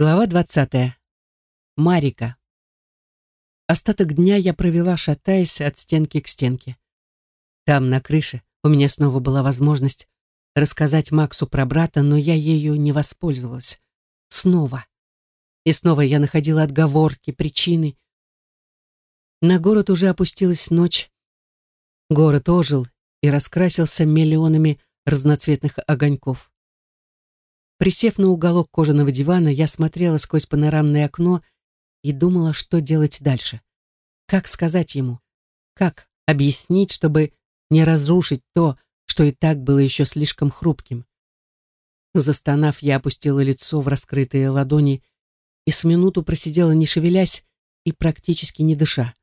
Глава двадцатая. Марика. Остаток дня я провела, шатаясь от стенки к стенке. Там, на крыше, у меня снова была возможность рассказать Максу про брата, но я ею не воспользовалась. Снова. И снова я находила отговорки, причины. На город уже опустилась ночь. Город ожил и раскрасился миллионами разноцветных огоньков. Присев на уголок кожаного дивана, я смотрела сквозь панорамное окно и думала, что делать дальше. Как сказать ему? Как объяснить, чтобы не разрушить то, что и так было еще слишком хрупким? Застонав, я опустила лицо в раскрытые ладони и с минуту просидела, не шевелясь и практически не дыша.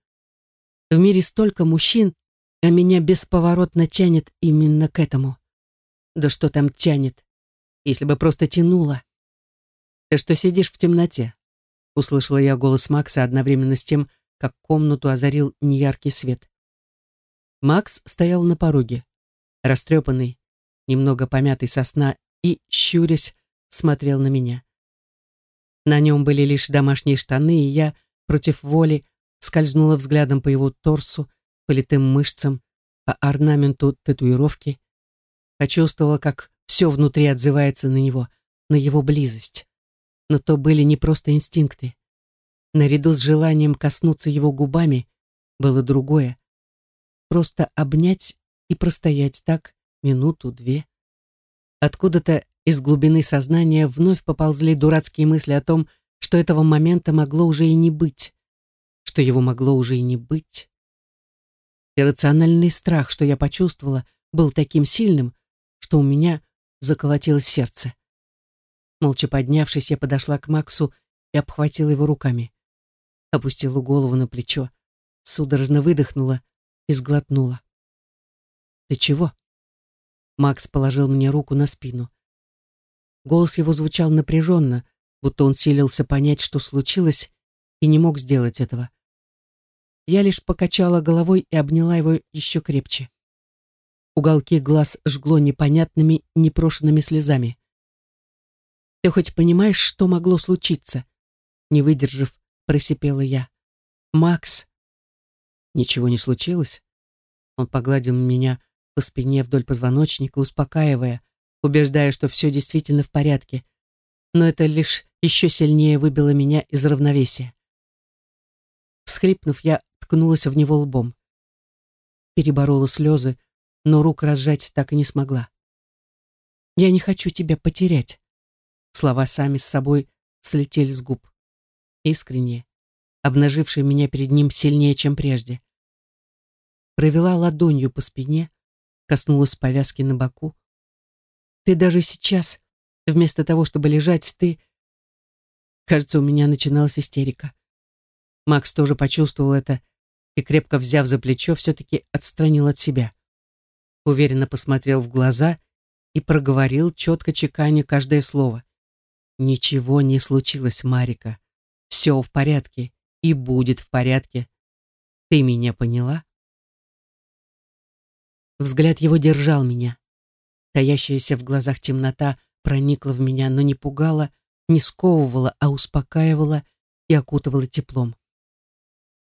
В мире столько мужчин, а меня бесповоротно тянет именно к этому. Да что там тянет? Если бы просто тянуло. «Ты что сидишь в темноте?» Услышала я голос Макса одновременно с тем, как комнату озарил неяркий свет. Макс стоял на пороге, растрепанный, немного помятый со сна и, щурясь, смотрел на меня. На нем были лишь домашние штаны, и я, против воли, скользнула взглядом по его торсу, по литым мышцам, по орнаменту татуировки. Почувствовала, как все внутри отзывается на него, на его близость. Но то были не просто инстинкты. Наряду с желанием коснуться его губами было другое. Просто обнять и простоять так минуту-две. Откуда-то из глубины сознания вновь поползли дурацкие мысли о том, что этого момента могло уже и не быть, что его могло уже и не быть. Иррациональный страх, что я почувствовала, был таким сильным, что у меня заколотилось сердце. Молча поднявшись, я подошла к Максу и обхватила его руками. Опустила голову на плечо, судорожно выдохнула и сглотнула. «Ты чего?» Макс положил мне руку на спину. Голос его звучал напряженно, будто он силился понять, что случилось, и не мог сделать этого. Я лишь покачала головой и обняла его еще крепче. Уголки глаз жгло непонятными, непрошенными слезами. «Ты хоть понимаешь, что могло случиться?» Не выдержав, просипела я. «Макс!» Ничего не случилось. Он погладил меня по спине вдоль позвоночника, успокаивая, убеждая, что все действительно в порядке. Но это лишь еще сильнее выбило меня из равновесия. Всхлипнув, я ткнулась в него лбом. Переборола слезы, но рук разжать так и не смогла. «Я не хочу тебя потерять». Слова сами с собой слетели с губ. Искренне, обнажившие меня перед ним сильнее, чем прежде. Провела ладонью по спине, коснулась повязки на боку. «Ты даже сейчас, вместо того, чтобы лежать, ты...» Кажется, у меня начиналась истерика. Макс тоже почувствовал это и, крепко взяв за плечо, все-таки отстранил от себя уверенно посмотрел в глаза и проговорил, четко чеканя каждое слово. «Ничего не случилось, Марика. Все в порядке и будет в порядке. Ты меня поняла?» Взгляд его держал меня. Таящаяся в глазах темнота проникла в меня, но не пугала, не сковывала, а успокаивала и окутывала теплом.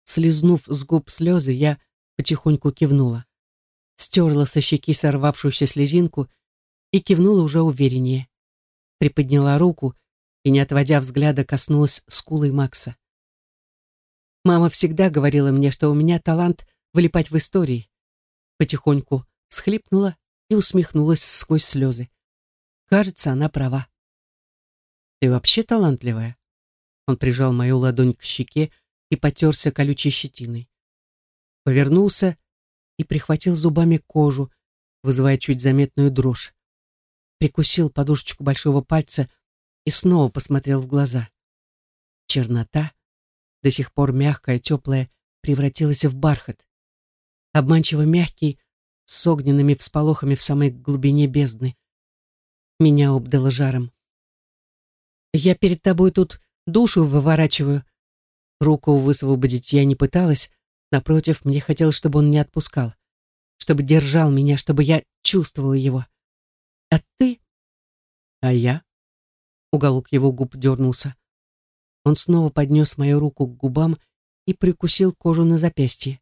Слизнув с губ слезы, я потихоньку кивнула стерла со щеки сорвавшуюся слезинку и кивнула уже увереннее. Приподняла руку и, не отводя взгляда, коснулась скулы Макса. Мама всегда говорила мне, что у меня талант вылипать в истории. Потихоньку схлипнула и усмехнулась сквозь слезы. Кажется, она права. «Ты вообще талантливая?» Он прижал мою ладонь к щеке и потерся колючей щетиной. Повернулся и прихватил зубами кожу, вызывая чуть заметную дрожь. Прикусил подушечку большого пальца и снова посмотрел в глаза. Чернота, до сих пор мягкая, теплая, превратилась в бархат. Обманчиво мягкий, с огненными всполохами в самой глубине бездны. Меня обдало жаром. «Я перед тобой тут душу выворачиваю». Руку высвободить я не пыталась, Напротив, мне хотелось, чтобы он не отпускал, чтобы держал меня, чтобы я чувствовала его. А ты? А я? Уголок его губ дернулся. Он снова поднес мою руку к губам и прикусил кожу на запястье.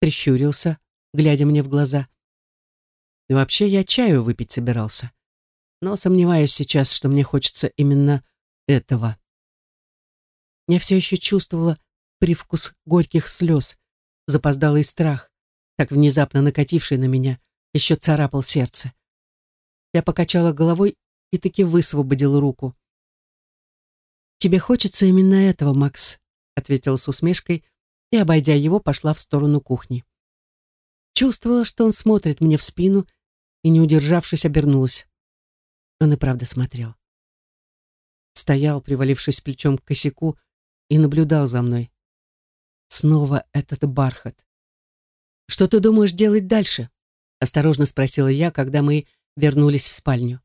Прищурился, глядя мне в глаза. вообще я чаю выпить собирался. Но сомневаюсь сейчас, что мне хочется именно этого. Я все еще чувствовала привкус горьких слез, запоздалый страх, так внезапно накативший на меня, еще царапал сердце. Я покачала головой и таки высвободила руку. «Тебе хочется именно этого, Макс», — ответила с усмешкой и, обойдя его, пошла в сторону кухни. Чувствовала, что он смотрит мне в спину, и, не удержавшись, обернулась. Он и правда смотрел. Стоял, привалившись плечом к косяку, и наблюдал за мной. Снова этот бархат. «Что ты думаешь делать дальше?» — осторожно спросила я, когда мы вернулись в спальню.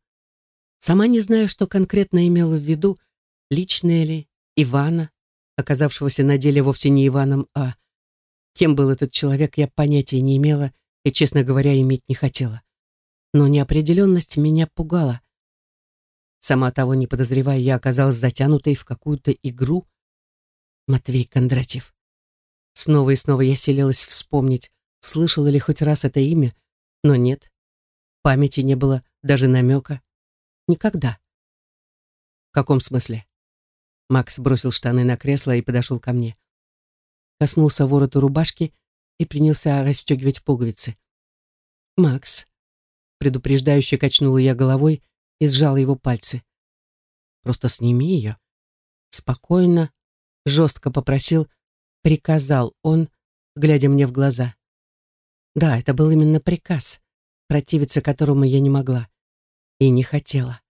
Сама не знаю, что конкретно имела в виду, личное ли, Ивана, оказавшегося на деле вовсе не Иваном, а... Кем был этот человек, я понятия не имела и, честно говоря, иметь не хотела. Но неопределенность меня пугала. Сама того не подозревая, я оказалась затянутой в какую-то игру. Матвей Кондратьев. Снова и снова я селилась вспомнить, слышала ли хоть раз это имя, но нет. Памяти не было даже намека. Никогда. В каком смысле? Макс бросил штаны на кресло и подошел ко мне. Коснулся ворота рубашки и принялся расстегивать пуговицы. «Макс», — предупреждающе качнула я головой и сжала его пальцы. «Просто сними ее». Спокойно, жестко попросил, приказал он, глядя мне в глаза. Да, это был именно приказ, противиться которому я не могла и не хотела.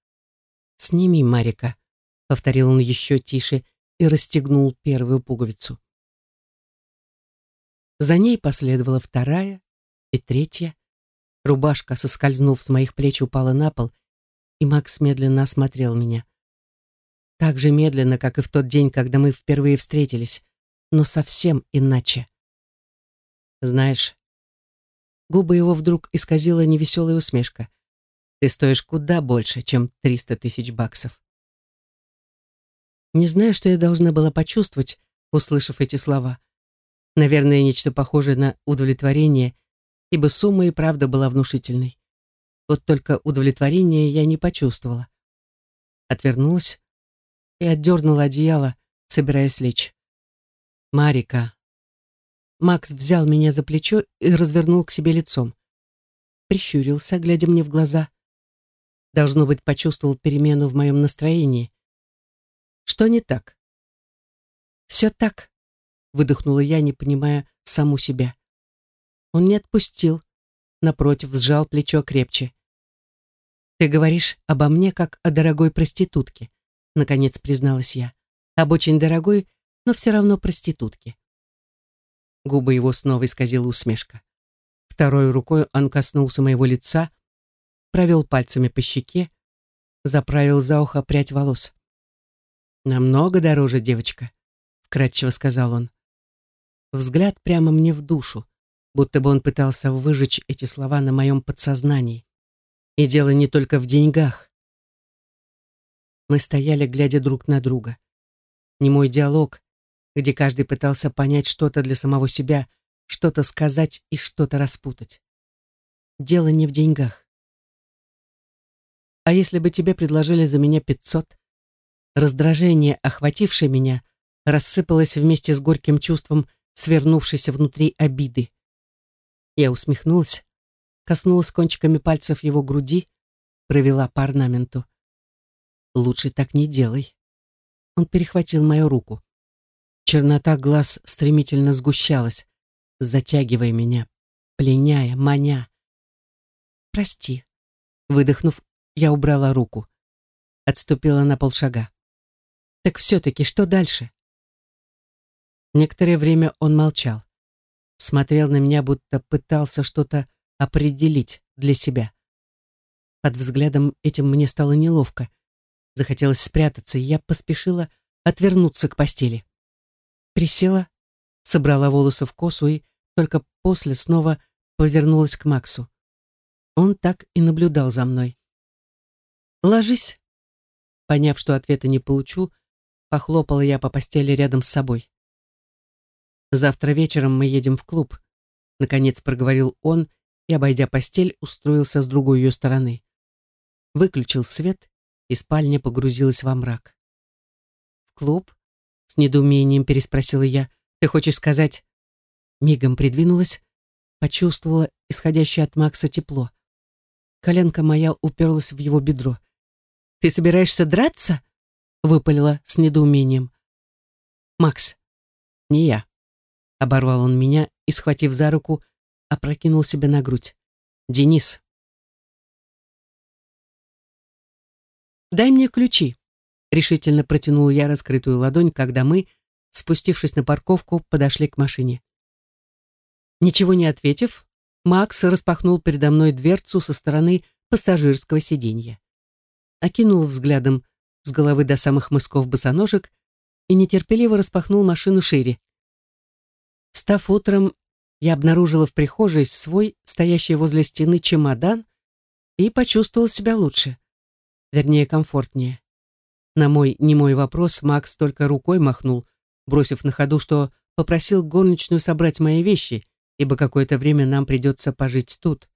«Сними, Марика», — повторил он еще тише и расстегнул первую пуговицу. За ней последовала вторая и третья. Рубашка, соскользнув с моих плеч, упала на пол, и Макс медленно осмотрел меня. Так же медленно, как и в тот день, когда мы впервые встретились, но совсем иначе. Знаешь, губы его вдруг исказила невеселая усмешка. Ты стоишь куда больше, чем триста тысяч баксов. Не знаю, что я должна была почувствовать, услышав эти слова. Наверное, нечто похожее на удовлетворение, ибо сумма и правда была внушительной. Вот только удовлетворения я не почувствовала. Отвернулась и отдернула одеяло, собираясь лечь. «Марика». Макс взял меня за плечо и развернул к себе лицом. Прищурился, глядя мне в глаза. Должно быть, почувствовал перемену в моем настроении. Что не так? Все так, выдохнула я, не понимая саму себя. Он не отпустил, напротив, сжал плечо крепче. Ты говоришь обо мне, как о дорогой проститутке, наконец призналась я. Об очень дорогой, но все равно проститутке. Губы его снова исказила усмешка. Второй рукой он коснулся моего лица, провел пальцами по щеке, заправил за ухо прядь волос. «Намного дороже, девочка», — вкратчиво сказал он. Взгляд прямо мне в душу, будто бы он пытался выжечь эти слова на моем подсознании. И дело не только в деньгах. Мы стояли, глядя друг на друга. Не мой диалог, где каждый пытался понять что-то для самого себя, что-то сказать и что-то распутать. Дело не в деньгах. А если бы тебе предложили за меня пятьсот? Раздражение, охватившее меня, рассыпалось вместе с горьким чувством, свернувшейся внутри обиды. Я усмехнулась, коснулась кончиками пальцев его груди, провела по орнаменту. «Лучше так не делай». Он перехватил мою руку. Чернота глаз стремительно сгущалась, затягивая меня, пленяя, маня. «Прости». Выдохнув, я убрала руку. Отступила на полшага. Так все-таки что дальше? Некоторое время он молчал. Смотрел на меня, будто пытался что-то определить для себя. Под взглядом этим мне стало неловко. Захотелось спрятаться, и я поспешила отвернуться к постели. Присела, собрала волосы в косу и только после снова повернулась к Максу. Он так и наблюдал за мной. «Ложись». Поняв, что ответа не получу, Похлопала я по постели рядом с собой. «Завтра вечером мы едем в клуб», — наконец проговорил он и, обойдя постель, устроился с другой ее стороны. Выключил свет, и спальня погрузилась во мрак. «В клуб?» — с недоумением переспросила я. «Ты хочешь сказать...» Мигом придвинулась, почувствовала исходящее от Макса тепло. Коленка моя уперлась в его бедро. «Ты собираешься драться?» — выпалила с недоумением. «Макс, не я», — оборвал он меня и, схватив за руку, опрокинул себя на грудь. «Денис». «Дай мне ключи», — решительно протянул я раскрытую ладонь, когда мы, спустившись на парковку, подошли к машине. Ничего не ответив, Макс распахнул передо мной дверцу со стороны пассажирского сиденья. Окинул взглядом с головы до самых мысков босоножек и нетерпеливо распахнул машину шире. Став утром, я обнаружила в прихожей свой, стоящий возле стены, чемодан и почувствовала себя лучше. Вернее, комфортнее. На мой немой вопрос Макс только рукой махнул, бросив на ходу, что попросил горничную собрать мои вещи, ибо какое-то время нам придется пожить тут.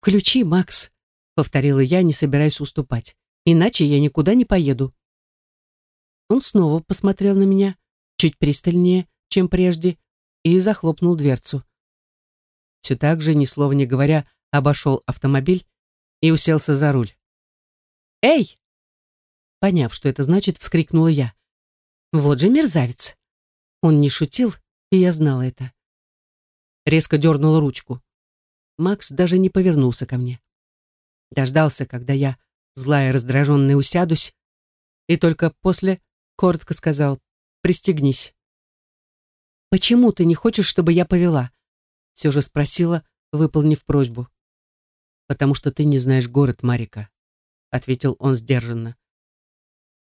«Ключи, Макс», — повторила я, не собираясь уступать, «иначе я никуда не поеду». Он снова посмотрел на меня, чуть пристальнее, чем прежде, и захлопнул дверцу. Все так же, ни слова не говоря, обошел автомобиль и уселся за руль. «Эй!» Поняв, что это значит, вскрикнула я. «Вот же мерзавец!» Он не шутил, и я знала это резко дернула ручку. Макс даже не повернулся ко мне. Дождался, когда я, злая и раздраженная, усядусь, и только после коротко сказал «Пристегнись». «Почему ты не хочешь, чтобы я повела?» Все же спросила, выполнив просьбу. «Потому что ты не знаешь город, Марика», — ответил он сдержанно.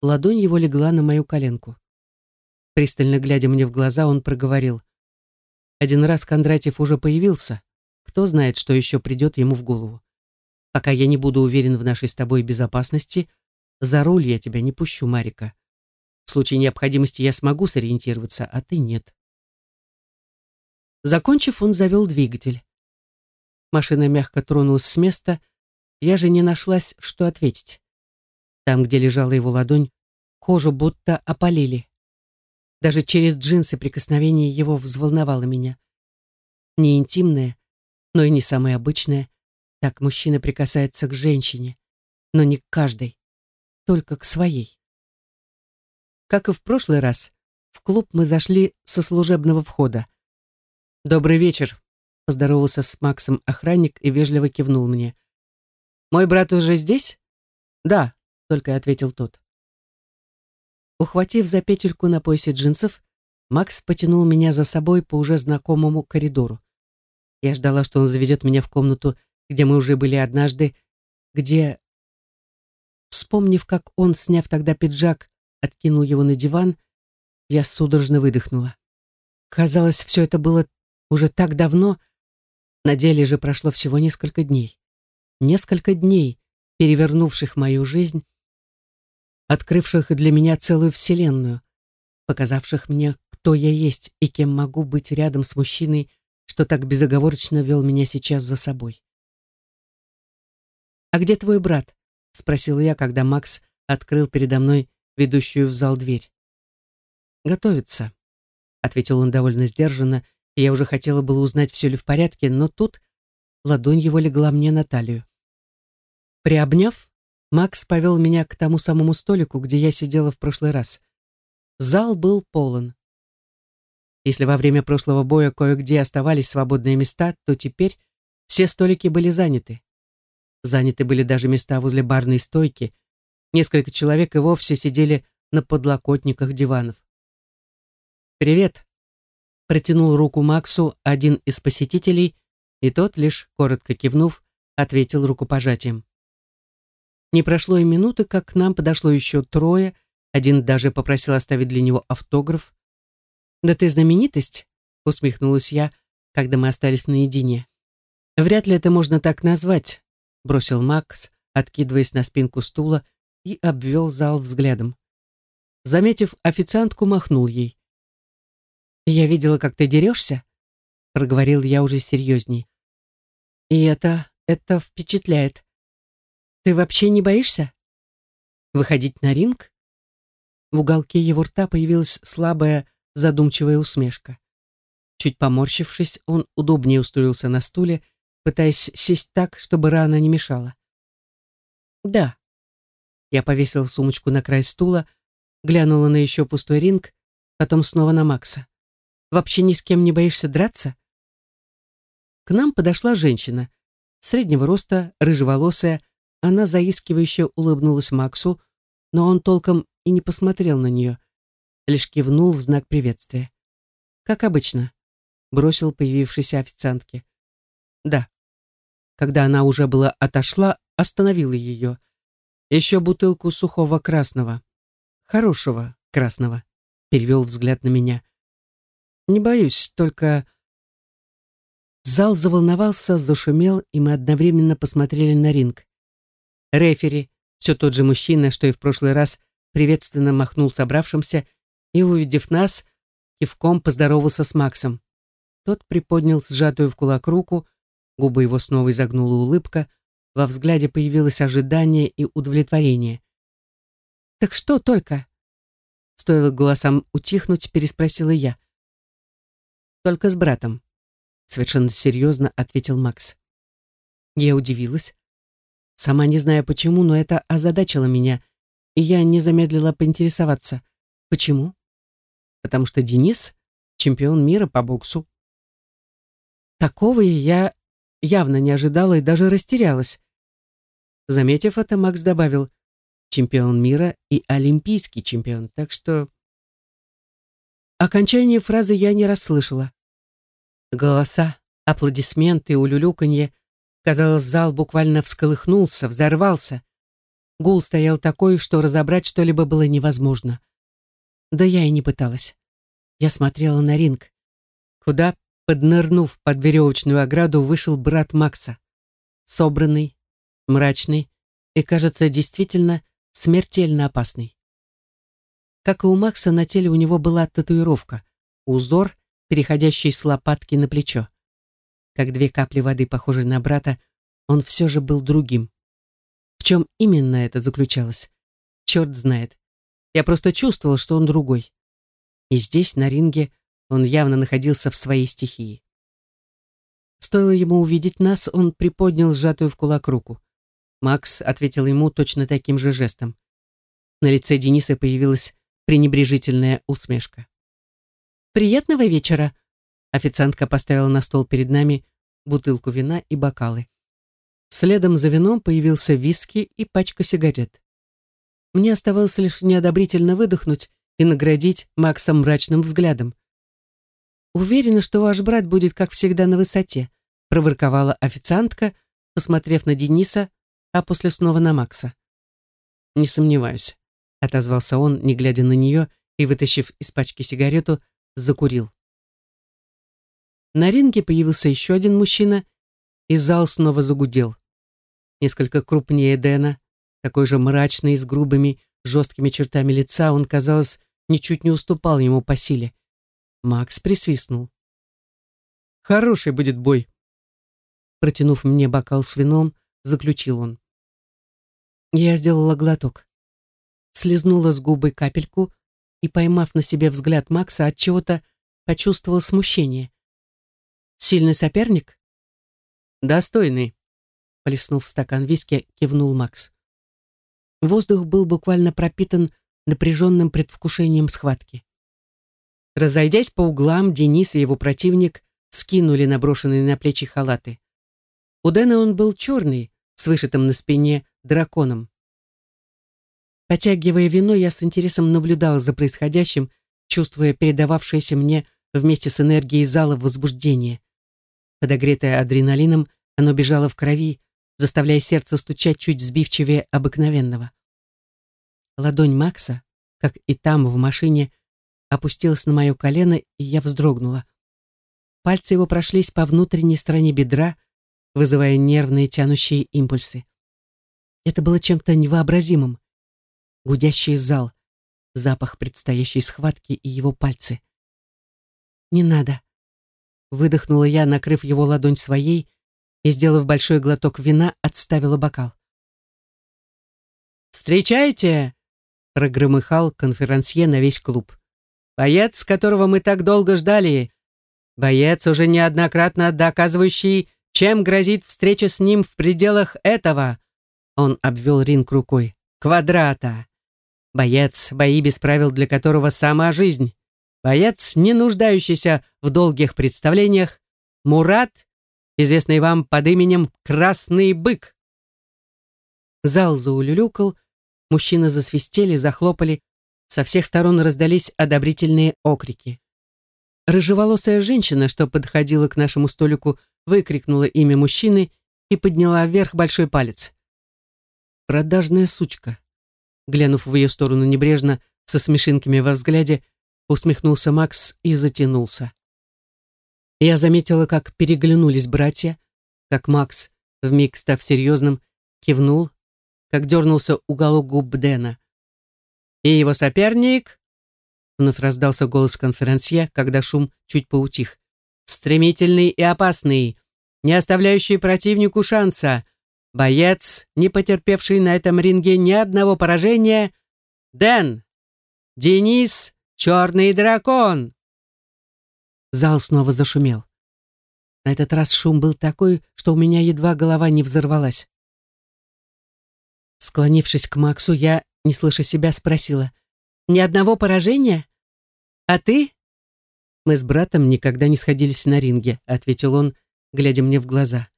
Ладонь его легла на мою коленку. Пристально глядя мне в глаза, он проговорил. Один раз Кондратьев уже появился. Кто знает, что еще придет ему в голову. Пока я не буду уверен в нашей с тобой безопасности, за руль я тебя не пущу, Марика. В случае необходимости я смогу сориентироваться, а ты нет. Закончив, он завел двигатель. Машина мягко тронулась с места, я же не нашлась, что ответить. Там, где лежала его ладонь, кожу будто опалили. Даже через джинсы прикосновение его взволновало меня. Не интимное, но и не самое обычное. Так мужчина прикасается к женщине, но не к каждой, только к своей. Как и в прошлый раз, в клуб мы зашли со служебного входа. «Добрый вечер», — поздоровался с Максом охранник и вежливо кивнул мне. «Мой брат уже здесь?» «Да», — только ответил тот. Ухватив за петельку на поясе джинсов, Макс потянул меня за собой по уже знакомому коридору. Я ждала, что он заведет меня в комнату, где мы уже были однажды, где... Вспомнив, как он, сняв тогда пиджак, откинул его на диван, я судорожно выдохнула. Казалось, все это было уже так давно, на деле же прошло всего несколько дней. Несколько дней, перевернувших мою жизнь открывших для меня целую вселенную, показавших мне, кто я есть и кем могу быть рядом с мужчиной, что так безоговорочно вел меня сейчас за собой. «А где твой брат?» — спросил я, когда Макс открыл передо мной ведущую в зал дверь. «Готовится», — ответил он довольно сдержанно, и я уже хотела было узнать, все ли в порядке, но тут ладонь его легла мне на талию. Приобняв, Макс повел меня к тому самому столику, где я сидела в прошлый раз. Зал был полон. Если во время прошлого боя кое-где оставались свободные места, то теперь все столики были заняты. Заняты были даже места возле барной стойки. Несколько человек и вовсе сидели на подлокотниках диванов. «Привет!» Протянул руку Максу один из посетителей, и тот, лишь коротко кивнув, ответил рукопожатием. Не прошло и минуты, как к нам подошло еще трое, один даже попросил оставить для него автограф. «Да ты знаменитость?» — усмехнулась я, когда мы остались наедине. «Вряд ли это можно так назвать», — бросил Макс, откидываясь на спинку стула и обвел зал взглядом. Заметив официантку, махнул ей. «Я видела, как ты дерешься», — проговорил я уже серьезней. «И это, это впечатляет. Ты вообще не боишься? Выходить на ринг?» В уголке его рта появилась слабая, задумчивая усмешка. Чуть поморщившись, он удобнее устроился на стуле, пытаясь сесть так, чтобы рана не мешала. «Да». Я повесил сумочку на край стула, глянула на еще пустой ринг, потом снова на Макса. Вообще ни с кем не боишься драться? К нам подошла женщина. Среднего роста, рыжеволосая, она заискивающе улыбнулась Максу, но он толком и не посмотрел на нее, лишь кивнул в знак приветствия. Как обычно, бросил появившейся официантке. Да. Когда она уже была отошла, остановила ее. Еще бутылку сухого красного. Хорошего красного. Перевел взгляд на меня. Не боюсь, только... Зал заволновался, зашумел, и мы одновременно посмотрели на ринг. Рефери, все тот же мужчина, что и в прошлый раз, приветственно махнул собравшимся и, увидев нас, кивком поздоровался с Максом. Тот приподнял сжатую в кулак руку, губы его снова изогнула улыбка, во взгляде появилось ожидание и удовлетворение. «Так что только?» Стоило голосам утихнуть, переспросила я. Только с братом. Совершенно серьезно ответил Макс. Я удивилась. Сама не знаю почему, но это озадачило меня, и я не замедлила поинтересоваться. Почему? Потому что Денис — чемпион мира по боксу. Такого я явно не ожидала и даже растерялась. Заметив это, Макс добавил «чемпион мира и олимпийский чемпион», так что Окончание фразы я не расслышала. Голоса, аплодисменты, улюлюканье. Казалось, зал буквально всколыхнулся, взорвался. Гул стоял такой, что разобрать что-либо было невозможно. Да я и не пыталась. Я смотрела на ринг, куда, поднырнув под веревочную ограду, вышел брат Макса. Собранный, мрачный и, кажется, действительно смертельно опасный. Как и у Макса, на теле у него была татуировка, узор, переходящий с лопатки на плечо. Как две капли воды, похожие на брата, он все же был другим. В чем именно это заключалось? Черт знает. Я просто чувствовал, что он другой. И здесь, на ринге, он явно находился в своей стихии. Стоило ему увидеть нас, он приподнял сжатую в кулак руку. Макс ответил ему точно таким же жестом. На лице Дениса появилась пренебрежительная усмешка. «Приятного вечера!» Официантка поставила на стол перед нами бутылку вина и бокалы. Следом за вином появился виски и пачка сигарет. Мне оставалось лишь неодобрительно выдохнуть и наградить Макса мрачным взглядом. «Уверена, что ваш брат будет, как всегда, на высоте», проворковала официантка, посмотрев на Дениса, а после снова на Макса. «Не сомневаюсь» отозвался он, не глядя на нее, и, вытащив из пачки сигарету, закурил. На ринге появился еще один мужчина, и зал снова загудел. Несколько крупнее Дэна, такой же мрачный, с грубыми, жесткими чертами лица, он, казалось, ничуть не уступал ему по силе. Макс присвистнул. «Хороший будет бой», протянув мне бокал с вином, заключил он. Я сделала глоток слезнула с губы капельку и, поймав на себе взгляд Макса, от чего-то почувствовала смущение. Сильный соперник? Достойный, плеснув в стакан виски, кивнул Макс. Воздух был буквально пропитан напряженным предвкушением схватки. Разойдясь по углам, Денис и его противник скинули наброшенные на плечи халаты. У Дэна он был черный, с вышитым на спине драконом. Потягивая вино, я с интересом наблюдала за происходящим, чувствуя передававшееся мне вместе с энергией зала возбуждение. Подогретое адреналином, оно бежало в крови, заставляя сердце стучать чуть сбивчивее обыкновенного. Ладонь Макса, как и там, в машине, опустилась на мое колено, и я вздрогнула. Пальцы его прошлись по внутренней стороне бедра, вызывая нервные тянущие импульсы. Это было чем-то невообразимым гудящий зал, запах предстоящей схватки и его пальцы. «Не надо», — выдохнула я, накрыв его ладонь своей и, сделав большой глоток вина, отставила бокал. «Встречайте!» — прогромыхал конферансье на весь клуб. «Боец, которого мы так долго ждали. Боец, уже неоднократно доказывающий, чем грозит встреча с ним в пределах этого». Он обвел ринг рукой. «Квадрата. Боец, бои без правил, для которого сама жизнь. Боец, не нуждающийся в долгих представлениях. Мурат, известный вам под именем Красный Бык». Зал заулюлюкал, мужчины засвистели, захлопали, со всех сторон раздались одобрительные окрики. Рыжеволосая женщина, что подходила к нашему столику, выкрикнула имя мужчины и подняла вверх большой палец. «Продажная сучка», глянув в ее сторону небрежно, со смешинками во взгляде, усмехнулся Макс и затянулся. Я заметила, как переглянулись братья, как Макс, вмиг став серьезным, кивнул, как дернулся уголок губ Дэна. «И его соперник?» Вновь раздался голос конферансье, когда шум чуть поутих. «Стремительный и опасный, не оставляющий противнику шанса. Боец, не потерпевший на этом ринге ни одного поражения. Дэн! Денис, черный дракон!» Зал снова зашумел. На этот раз шум был такой, что у меня едва голова не взорвалась. Склонившись к Максу, я, не слыша себя, спросила. «Ни одного поражения? А ты?» «Мы с братом никогда не сходились на ринге», — ответил он, глядя мне в глаза.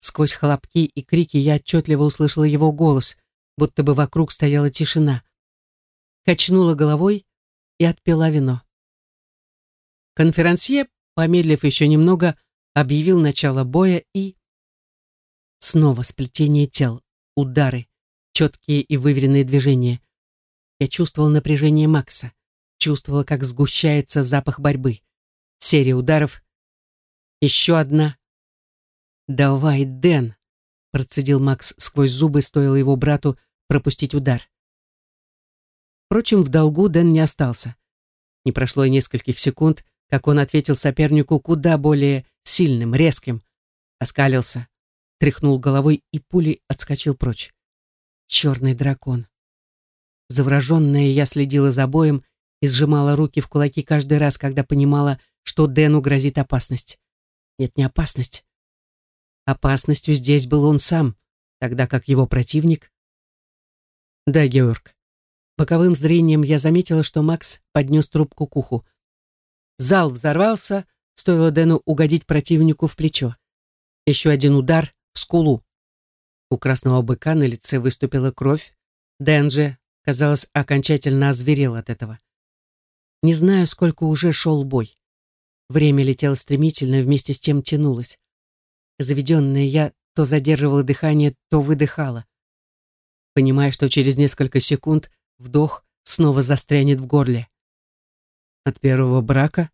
Сквозь хлопки и крики я отчетливо услышала его голос, будто бы вокруг стояла тишина. Качнула головой и отпила вино. Конферансье, помедлив еще немного, объявил начало боя и... Снова сплетение тел, удары, четкие и выверенные движения. Я чувствовал напряжение Макса, чувствовала, как сгущается запах борьбы. Серия ударов. Еще одна. «Давай, Дэн!» процедил Макс сквозь зубы, стоило его брату пропустить удар. Впрочем, в долгу Дэн не остался. Не прошло и нескольких секунд, как он ответил сопернику куда более сильным, резким. Оскалился, тряхнул головой и пулей отскочил прочь черный дракон. Завраженная я следила за боем и сжимала руки в кулаки каждый раз, когда понимала, что Дэну грозит опасность. Нет, не опасность. Опасностью здесь был он сам, тогда как его противник... Да, Георг. Боковым зрением я заметила, что Макс поднес трубку к уху. Зал взорвался, стоило Дэну угодить противнику в плечо. Еще один удар в скулу. У красного быка на лице выступила кровь. Дэн же, казалось, окончательно озверел от этого. Не знаю, сколько уже шел бой. Время летело стремительно, вместе с тем тянулось. Заведенная я то задерживала дыхание, то выдыхала. Понимая, что через несколько секунд вдох снова застрянет в горле. От первого брака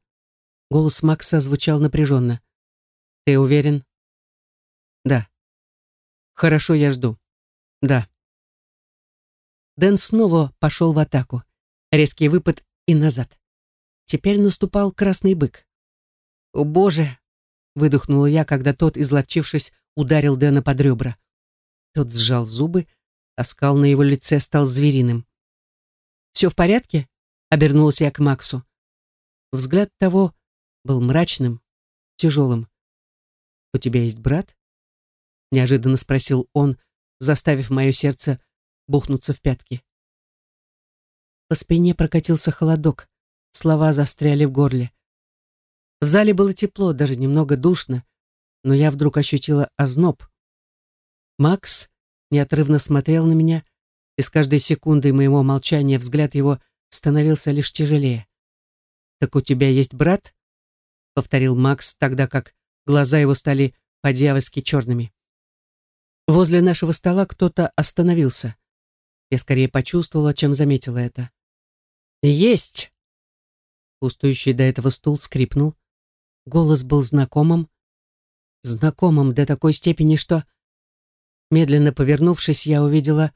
голос Макса звучал напряженно. «Ты уверен?» «Да». Хорошо, я жду. Да. Дэн снова пошел в атаку. Резкий выпад и назад. Теперь наступал красный бык. «О, боже!» — выдохнула я, когда тот, изловчившись, ударил Дэна под ребра. Тот сжал зубы, а скал на его лице стал звериным. «Все в порядке?» — обернулась я к Максу. Взгляд того был мрачным, тяжелым. «У тебя есть брат?» неожиданно спросил он, заставив мое сердце бухнуться в пятки. По спине прокатился холодок, слова застряли в горле. В зале было тепло, даже немного душно, но я вдруг ощутила озноб. Макс неотрывно смотрел на меня, и с каждой секундой моего молчания взгляд его становился лишь тяжелее. «Так у тебя есть брат?» — повторил Макс, тогда как глаза его стали по-дьявольски черными. Возле нашего стола кто-то остановился. Я скорее почувствовала, чем заметила это. «Есть!» Пустующий до этого стул скрипнул. Голос был знакомым. Знакомым до такой степени, что... Медленно повернувшись, я увидела...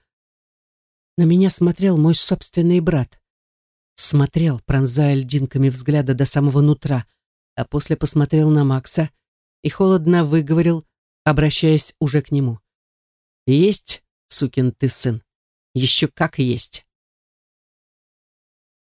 На меня смотрел мой собственный брат, смотрел, пронзая льдинками взгляда до самого нутра, а после посмотрел на Макса и холодно выговорил, обращаясь уже к нему. «Есть, сукин ты сын, еще как есть».